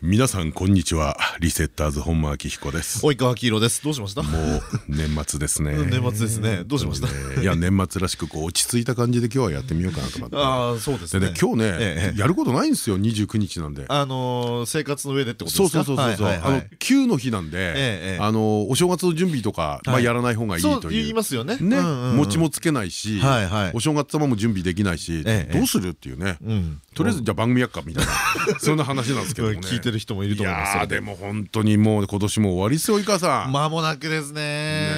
皆さんこんにちは。リセッターズ本間明彦です。及川黄色です。どうしました？もう年末ですね。年末ですね。どうしました？いや年末らしくこう落ち着いた感じで今日はやってみようかなとかああそうですね。今日ねやることないんですよ。29日なんで。あの生活の上でってことですか？そうそうそうそうあの旧の日なんであのお正月の準備とかまあやらない方がいいという。言いますよね。ね餅もつけないしお正月様も準備できないしどうするっていうね。とりあえずじゃあ番組やっかみたいな。そんな話なんですけどね てる人もいると思いますでも本当にもう今年も終わりですよ及川さん。まもなくですね。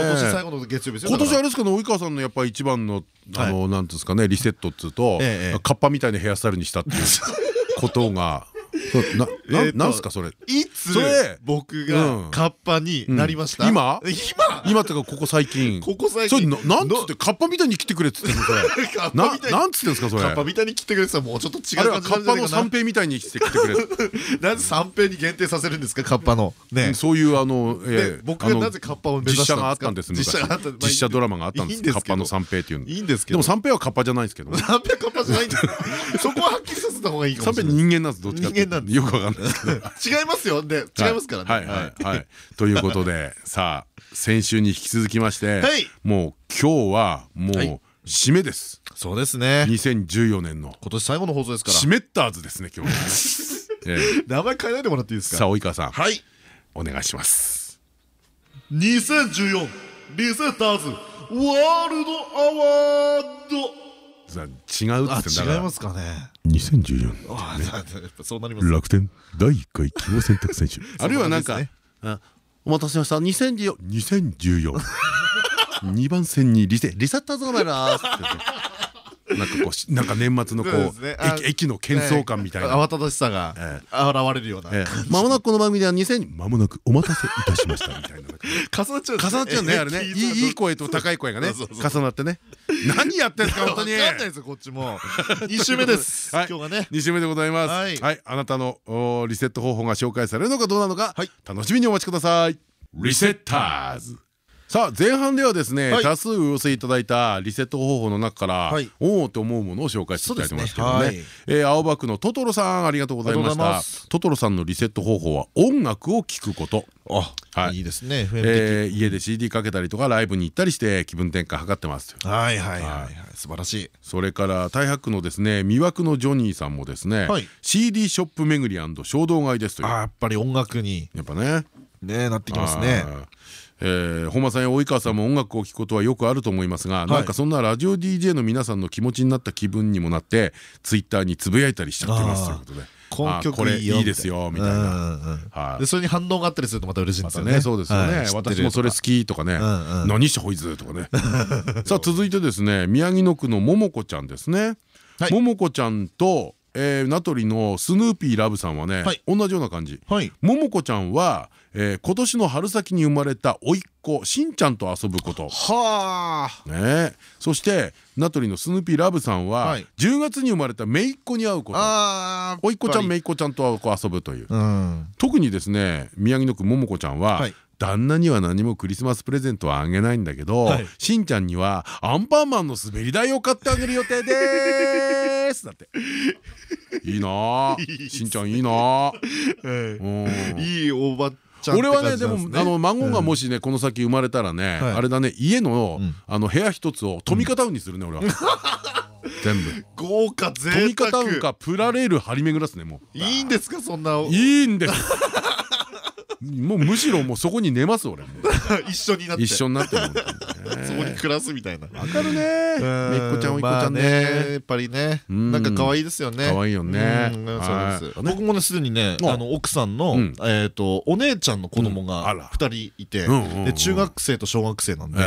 今年最後の月曜日ですよ今年あれですかね及川さんのやっぱ一番のあのなんですかねリセットっつうとカッパみたいなヘアスタイルにしたっていうことがな、な、なんすかそれ？いつ僕がカッパになりました？今？今？今ってかここ最近。ここ最近。それなんつってカッパみたいに来てくれっつってんのそれ。な、なんつってんですかそれ？カッパみたいに来てくれってもうちょっと違うあれはカッパの三平みたいに来てくれ。なぜ三平に限定させるんですかカッパの？ね。そういうあの僕がなぜカッパを目指した実写があったんです実写ドラマがあったんです。カッパの三平っていうの。いいんですけど。でも三平はカッパじゃないですけど。三平カッパじゃないんです。そこははっきりさせた方がいいかもしれない。三平人間なんですどっちか。人間なんよくわかんない。違いますよで違いますからね。はいはいはい。ということで さあ先週に引き続きましてもう今日はもう締めです。そうですね。2014年の今年最後の放送ですから。シメッターズですね今日。名前変えないでもらっていいですか？さあ及川さん。はい。お願いします。2014リセッターズワールドアワード。違うって違いますかね。2014そうなります。楽天第1回希望選択選手。あるいはなんかお待たせしました。2014 2014 2番線にリセリセッターズが参りますなんかこうなんか年末のこう駅の喧騒感みたいな。慌ただしさが現れるようなまもなくこの番組では2000まもなくお待たせいたしましたみたいな 重なっちゃう重なっちゃうねあれね。いい声と高い声がね重なってね。何やってんすか本当に。分かんないですよこっちも。2週目です。今日がね。2週目でございます。はい。あなたのリセット方法が紹介されるのかどうなのか楽しみにお待ちください。リセッターズさあ前半ではですね多数お寄せいただいたリセット方法の中からおおと思うものを紹介していきたいと思いますけどね青葉区のトトロさんありがとうございました。トトロさんのリセット方法は音楽を聴くこと。あい。いですね家で CD かけたりとかライブに行ったりして気分転換図ってますはいはいはい素晴らしい。それから大白区のですね魅惑のジョニーさんもですね CD ショップ巡り衝動買いですという。やっぱり音楽にやっぱね。ねなってきますねえー、本間さんや及川さんも音楽を聴くことはよくあると思いますが、はい、なんかそんなラジオ DJ の皆さんの気持ちになった気分にもなってツイッターにつぶやいたりしちゃってますということで。これいいで。すよみたいな。でそれに反応があったりするとまた嬉しいんですよね。そうですよね。私もそれ好きとかね。何してほいずとかね。さあ続いてですね宮城野区のももこちゃんですね。ももこちゃんとえー、名取のスヌーピーラブさんはね、はい、同じような感じ、はい、ももこちゃんは、えー、今年の春先に生まれた甥っ子しんちゃんと遊ぶこと。はあ、ね、そして名取のスヌーピーラブさんは、はい、10月に生まれた姪っ子に会うこと。甥っ子ちゃん姪っ子ちゃんと遊ぶという、うん、特にですね宮城野区ももこちゃんは、はい。旦那には何もクリスマスプレゼントはあげないんだけど、はい、しんちゃんにはアンパンマンの滑り台を買ってあげる予定です。だって。いいなしんちゃんいいないいおば俺はねでもあの孫がもしねこの先生まれたらねあれだね家のあの部屋一つをトミカタウンにするね俺は。全部。豪華贅沢。トミカタウンかプラレール張り巡らすねもう。いいんですかそんな。いいんですもうむしろもうそこに寝ます俺 一緒になって。一緒になってそこに暮らすみたいな。わかるね。めっこちゃんおいっこちゃんね。やっぱりね。なんか可愛いですよね。可愛いよね。僕もねすでにねあの奥さんのえっとお姉ちゃんの子供が二人いてで中学生と小学生なんで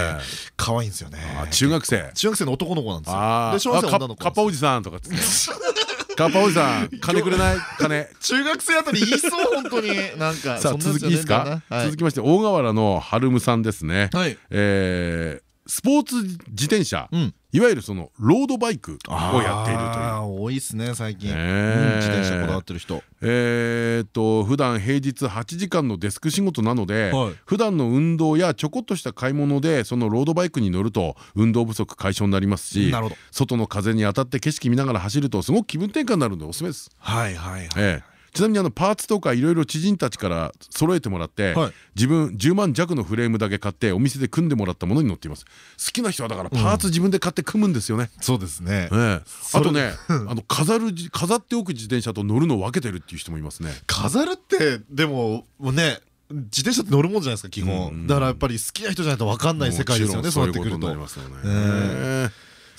可愛いんですよね。中学生。中学生の男の子なんですよ。で小学生女の子カッパおじさんとかカ ッパおじさん金くれない？金。中学生あたり言いそう本当に。なんかさあ続きいいですか？続きまして大河原の春夢さんですね。えスポーツ自転車いわゆるそのロードバイクをやっているという。多いですね最近、自転車こだわってる人。えっと普段平日8時間のデスク仕事なので、はい、普段の運動やちょこっとした買い物でそのロードバイクに乗ると運動不足解消になりますし外の風に当たって景色見ながら走るとすごく気分転換になるのでおすすめです。はいはいはい、ええちなみにあのパーツとかいろいろ知人たちから揃えてもらって、はい、自分10万弱のフレームだけ買ってお店で組んでもらったものに乗っています。好きな人はだからパーツ自分で買って組むんですよね、うん、そうですね、えあとねあの飾る飾っておく自転車と乗るのを分けてるっていう人もいますね。飾るってでもね自転車って乗るもんじゃないですか基本。だからやっぱり好きな人じゃないと分かんない世界ですよねそうやってくると。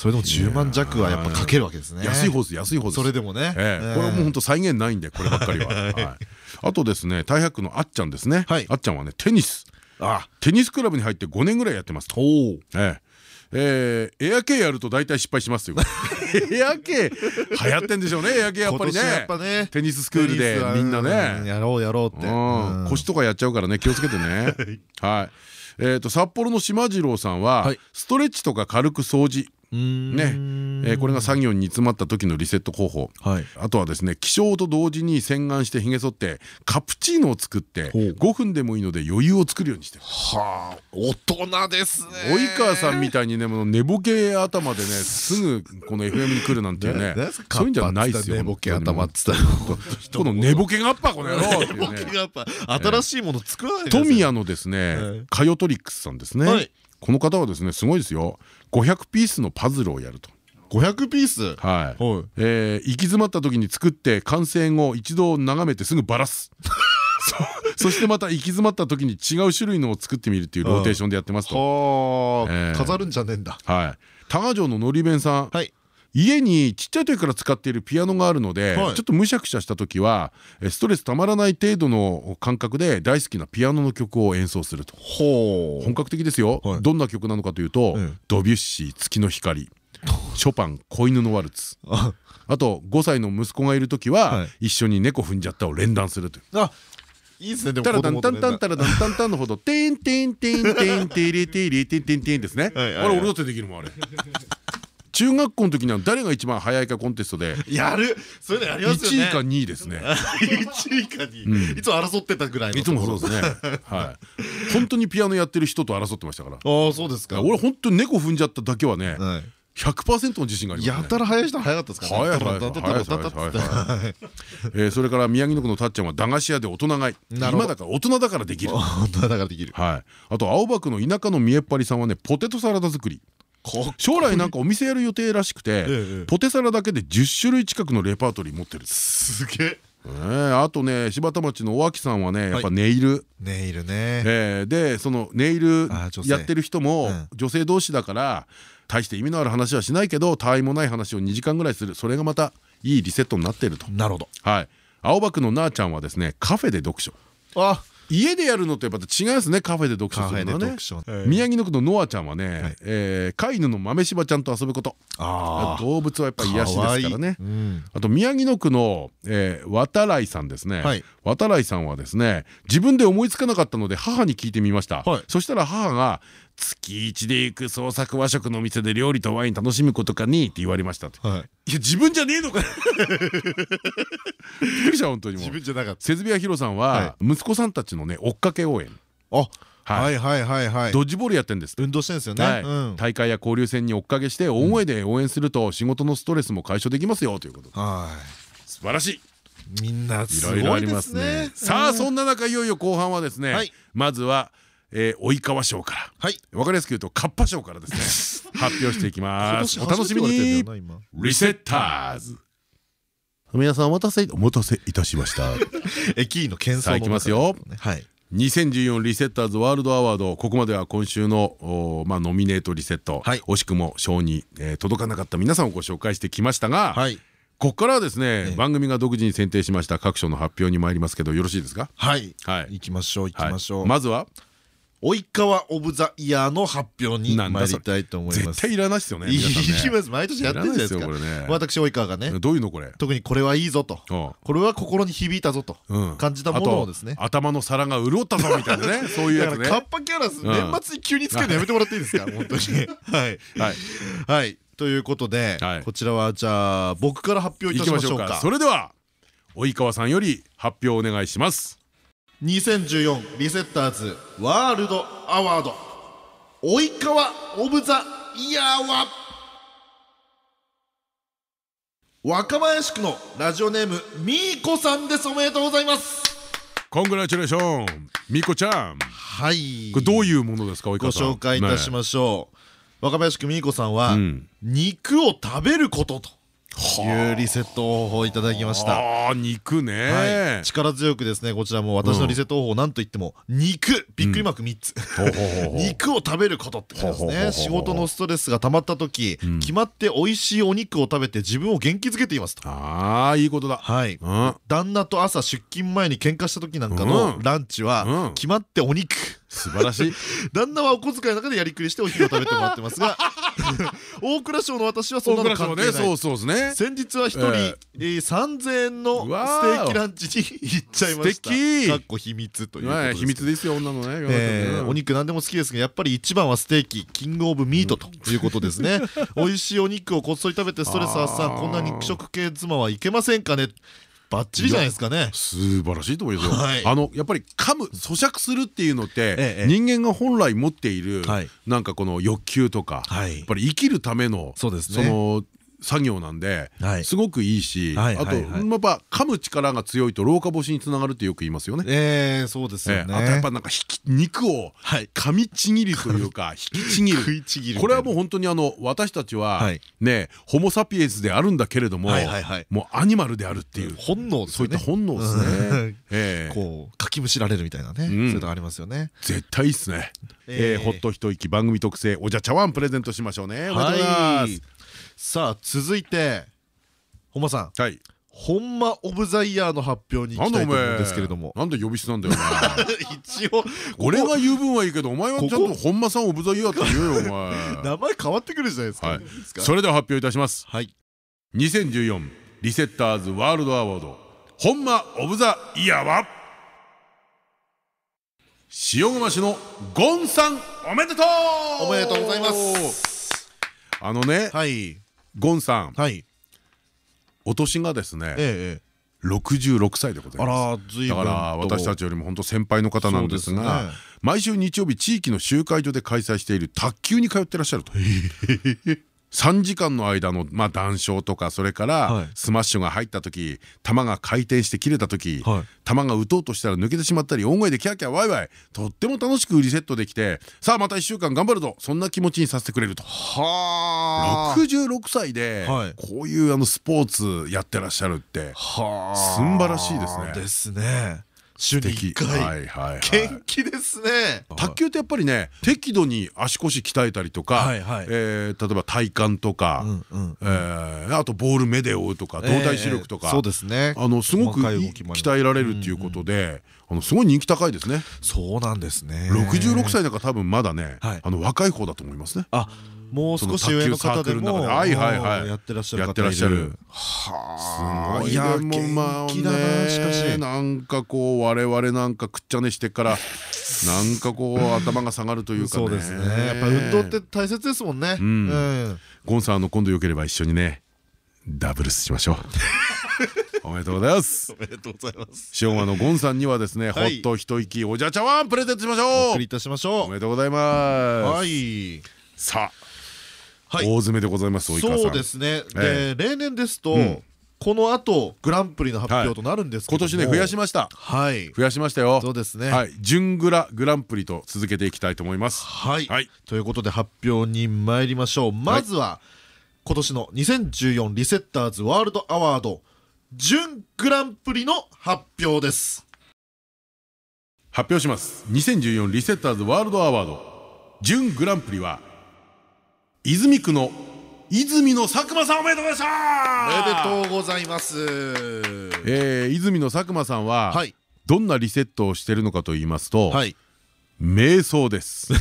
それでも10万弱はやっぱかけるわけですね。安い方です安い方です。それでもね。これはもう本当再現ないんでこればっかりは。あとですね大白のあっちゃんですね。あっちゃんはねテニス。テニスクラブに入って5年ぐらいやってますと。ええ。ー、エア系やると大体失敗しますよ。エア系流行ってんでしょうねエア系やっぱりね。テニススクールでみんなね。やろうやろうって。腰とかやっちゃうからね気をつけてね。はい。えと札幌の島次郎さんはストレッチとか軽く掃除ね、えー、これが作業に煮詰まった時のリセット方法、はい、あとはですね起床と同時に洗顔してひげ剃ってカプチーノを作って5分でもいいので余裕を作るようにしてはあ大人ですね。及川さんみたいにねもう寝ぼけ頭でねすぐこの FM に来るなんていうねそういうんじゃないですよ寝ぼけ頭っつったら。この寝ぼけがっぱこの野郎 新しいもの作らない富谷のですねカヨトリックスさんですねこの方はですねすごいですよ。500ピースのパズルをやると。500ピース？はい、え行き詰まった時に作って完成後一度眺めてすぐバラす。そしてまた行き詰まった時に違う種類のを作ってみるっていうローテーションでやってますと。飾るんじゃねえんだ。はい。多賀城ののり弁さん。はい家にちっちゃい時から使っているピアノがあるので、はい、ちょっとむしゃくしゃした時はストレスたまらない程度の感覚で大好きなピアノの曲を演奏すると。本格的ですよ、はい、どんな曲なのかというと、ドビュッシー「月の光」ショパン「子犬のワルツ」あ。と5歳の息子がいる時は一緒に「猫踏んじゃった」を連弾するという。あいいですね。でもタラタンタンタンタラタンタンタンのほど、てんてんてんてんてれてれてんてんてんですね。あれ俺だってできるもんあれ。中学校の時には誰が一番早いかコンテストでやる。そういうのやりますよね。1位か2位ですね。1位か2位。いつも争ってたぐらいいつもそうですね。はい。本当にピアノやってる人と争ってましたから。ああそうですか。俺本当に猫踏んじゃっただけはね100%の自信がありますやたら早い人早かったですか早い早い早いえそれから宮城野区のたっちゃんは駄菓子屋で大人買い今だから大人だからできる大人だからできるはいあと青葉区の田舎の見えっ張りさんはねポテトサラダ作り将来なんかお店やる予定らしくてポテサラだけで10種類近くのレパートリー持ってるすげえ。あとね柴田町の大脇さんはねやっぱネイル。ネイルね。でそのネイルやってる人も女性同士だから大して意味のある話はしないけど他愛もない話を2時間ぐらいする。それがまたいいリセットになっていると。なるほど。はい。青葉区のなあちゃんはですねカフェで読書。あ家でやるのとやっぱ違いますね。カフェで読書するのね。宮城野区のノアちゃんはね飼い犬の豆柴ちゃんと遊ぶこと。動物はやっぱり癒しですからね。あと宮城野区の渡来さんですね。渡来さんはですね自分で思いつかなかったので母に聞いてみました。そしたら母が月一で行く創作和食の店で料理とワイン楽しむことかにって言われましたはい、いや自分じゃねえのか。びっくりした本当にも自分じゃなかった。瀬津部屋ひろさんは息子さんたちのね追っかけ応援。あはい。はいはいはいドッジボールやってんです。運動してんですよね。大会や交流戦に追っかけして大声で応援すると仕事のストレスも解消できますよということはい。素晴らしい。みんないろいろありますね。さあそんな中いよいよ後半はですねまずはえ及川賞から。はい。わかりやすく言うとカッパ賞からですね。発表していきます。お楽しみに。リセッターズ。皆さんお待たせお待たせいたしました。駅員の検査いきますよ。はい。2014リセッターズワールドアワード。ここまでは今週のまあノミネートリセット、はい、惜しくも賞に、えー、届かなかった。皆さんをご紹介してきましたが、はい、ここからはですね、番組が独自に選定しました各賞の発表に参りますけどよろしいですか？はい、はい、行きましょう行きましょう、まずは及川オブザイヤーの発表に参りたいと思います。絶対いらないですよねいきます毎年やってるじゃないですか。私及川がね。どういうのこれ？特にこれはいいぞと。これは心に響いたぞと。感じたものをですね。頭の皿が潤ったぞみたいなね。そういうやつね。カッパキャラス年末に急につけるのやめてもらっていいですか？本当に。はい。はい。ということでこちらはじゃあ僕から発表いたしましょうか。それでは及川さんより発表お願いします2014リセッターズワールドアワード及川オブザイヤーは若林区のラジオネームみーこさんです。おめでとうございます。コングラチュレーションみこちゃん。はい。これどういうものですかご紹介いたしましょう、若林区みーこさんは、肉を食べることというリセット方法いただきました。あ肉ね、はい、力強くですねこちらも私のリセット方法なんといっても肉。びっくりマーク3つ。肉を食べることってですね。仕事のストレスが溜まった時決まって美味しいお肉を食べて自分を元気づけていますと。ああいいことだ。はい。旦那と朝出勤前に喧嘩した時なんかのランチは決まってお肉。素晴らしい。旦那はお小遣いの中でやりくりしてお昼を食べてもらってますが 大蔵省の私はそんなの関係ない。そうそうですね。先日は一人3000円のステーキランチに行っちゃいました。かっこ秘密という秘密ですよ女のねお肉何でも好きですがやっぱり一番はステーキキングオブミートということですね。美味しいお肉をこっそり食べてストレス発散。こんな肉食系妻はいけませんかねバッチリじゃないですかね。素晴らしいと思いますよ。あのやっぱり噛む咀嚼するっていうのって人間が本来持っているなんかこの欲求とかやっぱり生きるためのその作業なんですごくいいしあとやっぱ噛む力が強いと老化防止につながるってよく言いますよね。ええそうですよね。あとやっぱなんか肉を噛みちぎるというか 引きちぎる。これはもう本当にあの私たちはねホモ・サピエンスであるんだけれどももうアニマルであるっていう。本能そういった本能ですね。こうかきむしられるみたいなね。そういうのありますよね。絶対いいっすね。ほっと一息番組特製おじゃ茶碗プレゼントしましょうね。はい。さあ続いて本間さん。はい。ほんまオブザイヤーの発表に行きたいと思うんですけれども。なんで呼び捨てなんだよ 一応俺が言う分はいいけどお前はちゃんと本間さんオブザイヤーって言うよお前。名前変わってくるじゃないですか。それでは発表いたします。はい。2014リセッターズワールドアワード。ほんまオブザイヤーは？塩釜市のゴンさん。おめでとう！おめでとうございます。あのね、はい、ゴンさん、はい、お年がですね、ええ、66歳でございます。だから私たちよりも本当先輩の方なんですが毎週日曜日地域の集会所で開催している卓球に通ってらっしゃると。3時間の間のまあ談笑とかそれからスマッシュが入った時球が回転して切れた時球が打とうとしたら抜けてしまったり大声でキャーキャーワイワイとっても楽しくリセットできてさあまた1週間頑張るぞそんな気持ちにさせてくれると。は66歳でこういうあのスポーツやってらっしゃるってすんばらしいですね。ですね。週に1回。元気ですね。卓球ってやっぱりね適度に足腰鍛えたりとか例えば体幹とかあとボール目で追うとか動体視力とかそうですね。あのすごく鍛えられるっていうことであのすごい人気高いですね。そうなんですね。66歳だから多分まだねあの若い方だと思いますね。あもう少し上の方でもはいはいはい。やってらっしゃる方いる。はあ。いやもうまあねしかし。なんかこう我々なんかくっちゃねしてから なんかこう頭が下がるというかそうですね。やっぱ運動って大切ですもんね。ゴンさんの今度よければ一緒にねダブルスしましょう。おめでとうございます。おめでとうございます。昭和のゴンさんにはですね、ほっと一息おじゃ茶碗プレゼントしましょう。お送りいたしましょう。おめでとうございます。はい。さあ、大詰めでございますそうですね。で例年ですとこの後グランプリの発表となるんです今年ね増やしました。はい。増やしましたよ。そうですね。はい。準グラグランプリと続けていきたいと思います。はい。ということで発表に参りましょう。まずは今年の2014リセッターズワールドアワード準グランプリの発表です。発表します。2014リセッターズワールドアワード。準グランプリは泉区の泉の佐久間さんおめでとうございまおめでとうございます。えー、泉の佐久間さんは、はい、どんなリセットをしているのかと言いますと、はい、瞑想です。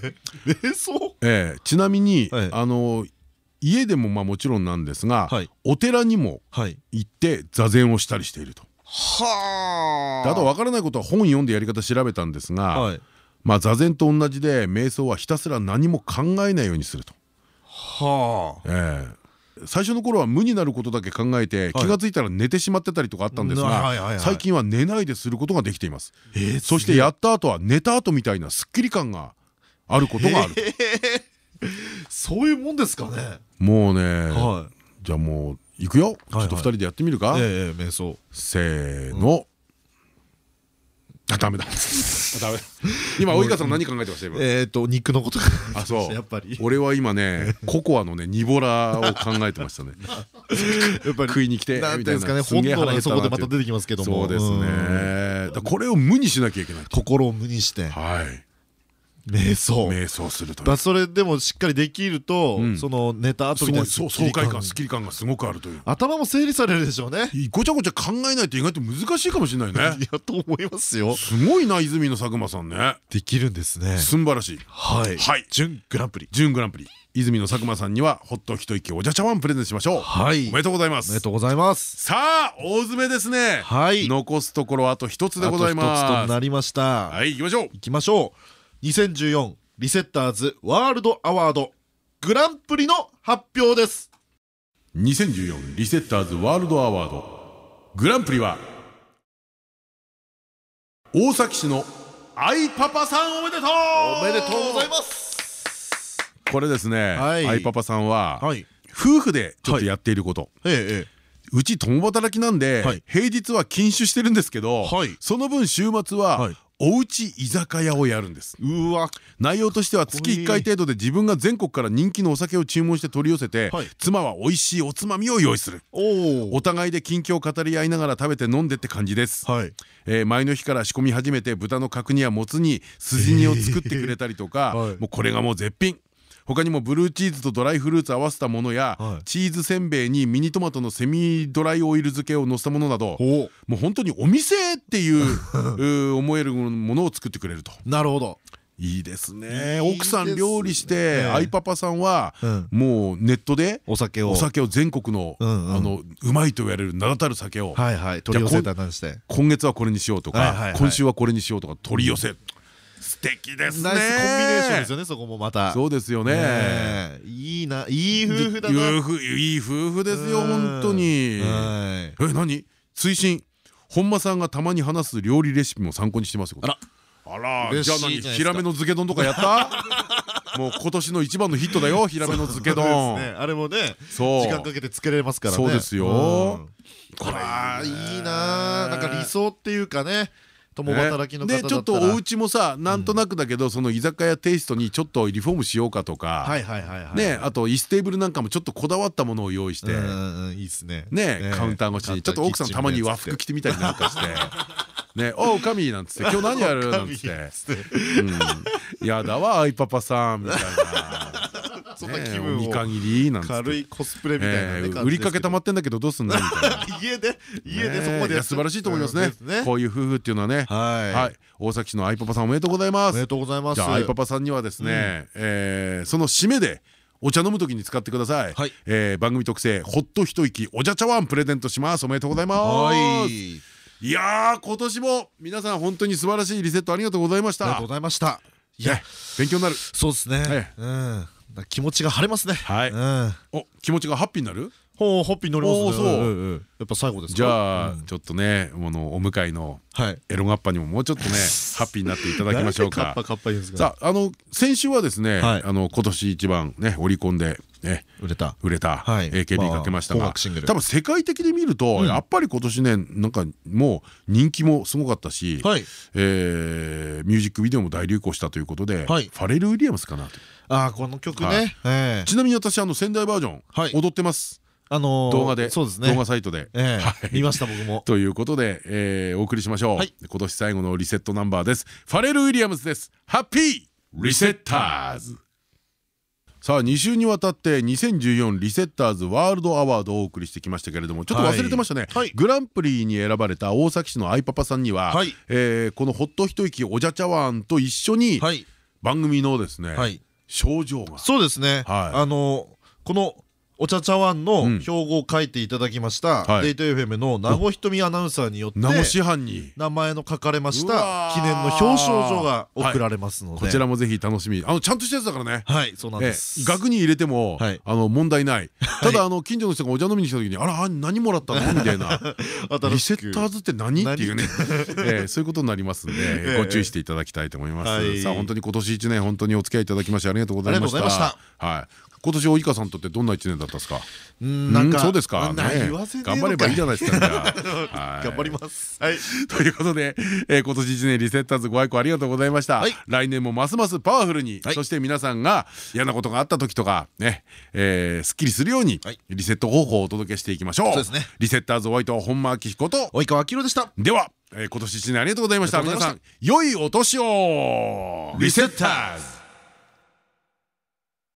瞑想？ええちなみにはい。あの家でもまあもちろんなんですがはい。お寺にもはい。行って座禅をしたりしていると。はであと分からないことは本読んでやり方調べたんですが、はい。まあ座禅と同じで瞑想はひたすら何も考えないようにすると、はあ。ええ。最初の頃は無になることだけ考えて気が付いたら寝てしまってたりとかあったんですが最近は寝ないですることができています。えーそしてやった後は寝た後みたいなすっきり感があることがある。とそういうもんですかね。もうねはじゃあもう行くよ。ちょっと2人でやってみるか。いええ瞑想。せーのあダメだ。あ ダメ。だ今及川さん何考えてました今？えっと肉のことあそう。やっぱり。俺は今ね ココアのねニボラを考えてましたね。やっぱり食いに来てな。んていうんですかね本能がそこでまた出てきますけども。そうですん。ねこれを無にしなきゃいけない心を無にして。はい瞑想。瞑想するとそれでもしっかりできるとうん。その寝た後みたいないそう爽快感すスッキリ感がすごくあるという。頭も整理されるでしょうね。ごちゃごちゃ考えないと意外と難しいかもしれないね。いやと思いますよ。すごいな泉の佐久間さんね。できるんですね。すんばらしい。はい。はい。準グランプリ。準グランプリ。泉の佐久間さんにはほっと一息おじゃ茶碗プレゼントしましょう。はい。おめでとうございます。おめでとうございます。さあ大詰めですね。はい。残すところあと一つでございます。なりました。はい行きましょう。いきましょう2014リセッターズワールドアワードグランプリの発表です。2014リセッターズワールドアワードグランプリは大崎市のアイパパさんおめでとう。おめでとうございます。これですね、はい。アイパパさんは、はい。夫婦でちょっとやっていること、えええ。うち共働きなんで、はい。平日は禁酒してるんですけど、はい。その分週末は、はいおうち居酒屋をやるんです。えうわ。内容としては月1回程度で自分が全国から人気のお酒を注文して取り寄せて、はい。妻は美味しいおつまみを用意する。お互いで近況を語り合いながら食べて飲んでって感じです、はい。えー前の日から仕込み始めて豚の角煮やもつ煮筋煮を作ってくれたりとか、はい。もうこれがもう絶品他にもブルーチーズとドライフルーツ合わせたものや、はい。チーズせんべいにミニトマトのセミドライオイル漬けをのせたものなどおもう本当にお店っていう 思えるものを作ってくれると。なるほど。いいですね。奥さん料理してええ。アイパパさんはうん。もうネットでお酒を。お酒を全国のあのうまいと言われる名だたる酒を取り寄せたなんして今月はこれにしようとか今週はこれにしようとか取り寄せ素敵ですね。ナイスコンビネーションですよねそこもまた。そうですよね。いいないい夫婦だな。いい夫婦いい夫婦ですようん。本当に。はい。え何？推進本間さんがたまに話す料理レシピも参考にしてますよ。あら。あら。じゃあ何？ヒラメの漬け丼とかやった？もう今年の一番のヒットだよヒラメの漬けそうです丼ね。あれもねそう。時間かけて作れますからね。そうですよ。うん。これいいな。なんか理想っていうかね共働きの方でちょっとお家もさなんとなくだけどその居酒屋テイストにちょっとリフォームしようかとか。はいはいはいはい。ねあと椅子テーブルなんかもちょっとこだわったものを用意して。いいっすね。ねカウンター越しにちょっと奥さんたまに和服着てみたりなんかして「ねおうかみ」なんつって「今日何やる?」なんつって「うんやだわアイパパさん」みたいな。そんな気ね分をおみかぎりなん軽いコスプレみたいな売りかけたまってんだけどどうすんのみたいな。家で家でそこまで素晴らしいと思いますね。うんこういう夫婦っていうのはね。はい。はい。大崎市のアイパパさんおめでとうございます。おめでとうございます。じゃあアイパパさんにはですねえーその締めでお茶飲むときに使ってください。はい。えー番組特製ほっと一息お茶茶碗プレゼントします。おめでとうございます。はい。いやー今年も皆さん本当に素晴らしいリセットありがとうございました。ありがとうございました。いや。ね勉強になる。そうですね。え。うん気持ちが晴れますね。はい。うん。お気持ちがハッピーになる？ほうホッピー乗りますね。やっぱ最後ですか？じゃあうんちょっとねこのお迎えのはいエロガッパにももうちょっとねハッピーになっていただきましょうか。なんでカッパカッパ言うんですかさああの先週はですねはい。あの今年一番ねオリコンでね売れた。売れたはい。AKB かけましたまあが多分世界的に見るとうん。やっぱり今年ねなんかもう人気もすごかったしミュージックビデオも大流行したということでフはい。ァレル・ウィリアムスかなとああこの曲はい。ねええ。ちなみに私あの仙台バージョンはい踊ってます。あのー動画で。そうですね。動画サイトで。見ました僕も。ということで、えーお送りしましょう、はい。今年最後のリセットナンバーです。ファレル・ウィリアムズです。ハッピーリセッターズ。さあ2週にわたって2014リセッターズワールドアワードをお送りしてきましたけれどもちょっと忘れてましたね、はい、グランプリに選ばれた大崎市のアイパパさんには、はい、えー、このほっと一息おじゃ茶碗と一緒に番組のですね、はい、症状が。そうですね、はい、あのこのお茶茶碗の標語を書いていただきました、デイト FM の名護ひとみアナウンサーによって名護師範に。名前の書かれました記念の表彰状が贈られますので。こちらもぜひ楽しみ。あのちゃんとしたやつだからね。はいそうなんです。額に入れてもあの問題ない。ただあの近所の人がお茶飲みに来た時にあら何もらったの？みたいな。リセッターズって何？っていうね。そういうことになりますんでご注意していただきたいと思います。さあ本当に今年一年本当にお付き合いいただきましてありがとうございました。はい今年及川さんとってどんな一年だったですか？なんかそうですか？頑張ればいいじゃないですか。頑張ります。はい。ということで、え今年一年リセッターズご愛顧ありがとうございました。来年もますますパワフルに、そして皆さんが嫌なことがあった時とかね、えすっきりするようにリセット方法をお届けしていきましょう。リセッターズお相手は本間明彦と及川明でした。では、え今年一年ありがとうございました。皆さん良いお年を。リセッターズ。